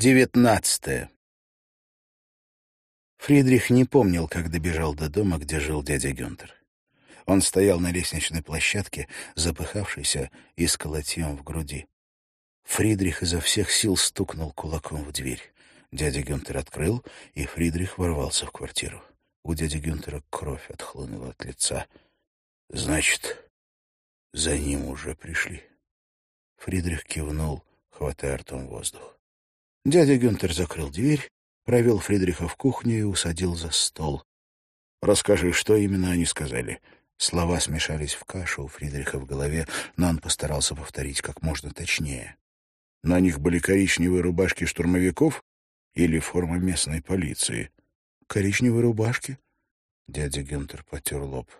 Девятнадцатое. Фридрих не помнил, как добежал до дома, где жил дядя Гюнтер. Он стоял на лестничной площадке, запыхавшийся и с колотьем в груди. Фридрих изо всех сил стукнул кулаком в дверь. Дядя Гюнтер открыл, и Фридрих ворвался в квартиру. У дяди Гюнтера кровь отхлынула от лица. «Значит, за ним уже пришли». Фридрих кивнул, хватая ртом воздух. Дядя Гюнтер закрыл дверь, провел Фридриха в кухню и усадил за стол. «Расскажи, что именно они сказали?» Слова смешались в кашу у Фридриха в голове, но он постарался повторить как можно точнее. «На них были коричневые рубашки штурмовиков или форма местной полиции?» «Коричневые рубашки?» Дядя Гюнтер потер лоб.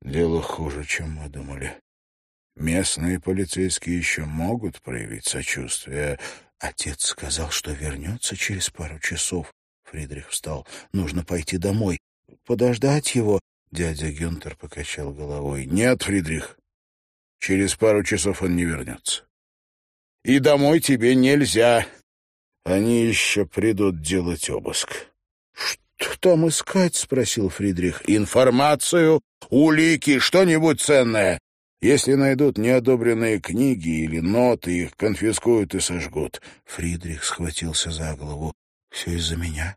«Дело хуже, чем мы думали. Местные полицейские еще могут проявить сочувствие, Отец сказал, что вернется через пару часов. Фридрих встал. Нужно пойти домой. Подождать его. Дядя Гюнтер покачал головой. Нет, Фридрих. Через пару часов он не вернется. И домой тебе нельзя. Они еще придут делать обыск. Что там искать? спросил Фридрих. Информацию, улики, что-нибудь ценное. Если найдут неодобренные книги или ноты, их конфискуют и сожгут. Фридрих схватился за голову. Все из-за меня.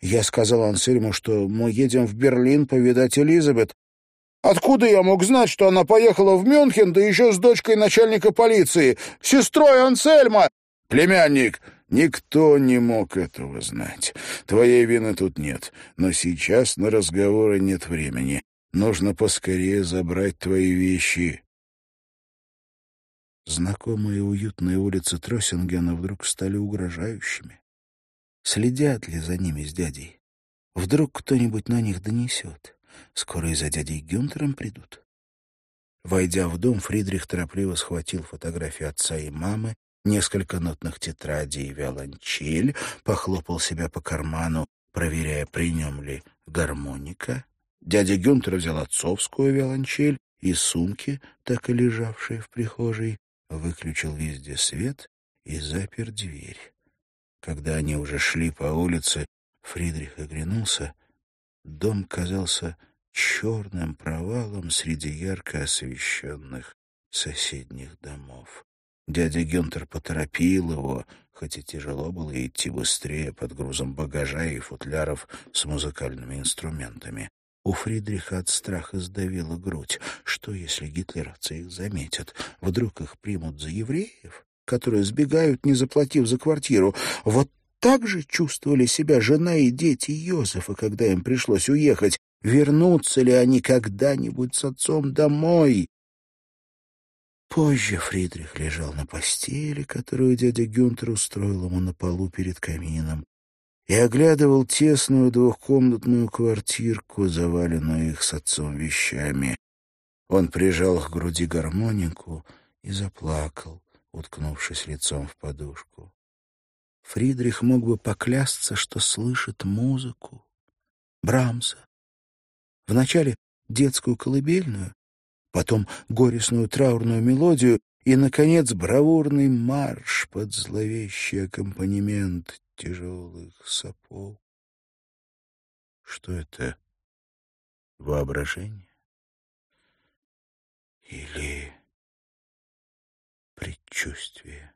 Я сказал Ансельму, что мы едем в Берлин повидать Элизабет. Откуда я мог знать, что она поехала в Мюнхен, да еще с дочкой начальника полиции, сестрой Ансельма? Племянник, никто не мог этого знать. Твоей вины тут нет, но сейчас на разговоры нет времени. Нужно поскорее забрать твои вещи. Знакомые уютные улицы Тросингена вдруг стали угрожающими. Следят ли за ними с дядей? Вдруг кто-нибудь на них донесет? Скоро и за дядей Гюнтером придут. Войдя в дом, Фридрих торопливо схватил фотографии отца и мамы, несколько нотных тетрадей и виолончель, похлопал себя по карману, проверяя, при нем ли гармоника, Дядя Гюнтер взял отцовскую виолончель и сумки, так и лежавшие в прихожей, выключил везде свет и запер дверь. Когда они уже шли по улице, Фридрих оглянулся. Дом казался черным провалом среди ярко освещенных соседних домов. Дядя Гюнтер поторопил его, хоть и тяжело было идти быстрее под грузом багажа и футляров с музыкальными инструментами. У Фридриха от страха сдавила грудь. Что, если гитлеровцы их заметят? Вдруг их примут за евреев, которые сбегают, не заплатив за квартиру? Вот так же чувствовали себя жена и дети Йозефа, когда им пришлось уехать. Вернутся ли они когда-нибудь с отцом домой? Позже Фридрих лежал на постели, которую дядя Гюнтер устроил ему на полу перед камином и оглядывал тесную двухкомнатную квартирку, заваленную их с отцом вещами. Он прижал к груди гармонику и заплакал, уткнувшись лицом в подушку. Фридрих мог бы поклясться, что слышит музыку Брамса. Вначале детскую колыбельную, потом горестную траурную мелодию и, наконец, бравурный марш под зловещий аккомпанемент тяжелых сапог. Что это? Воображение? Или предчувствие?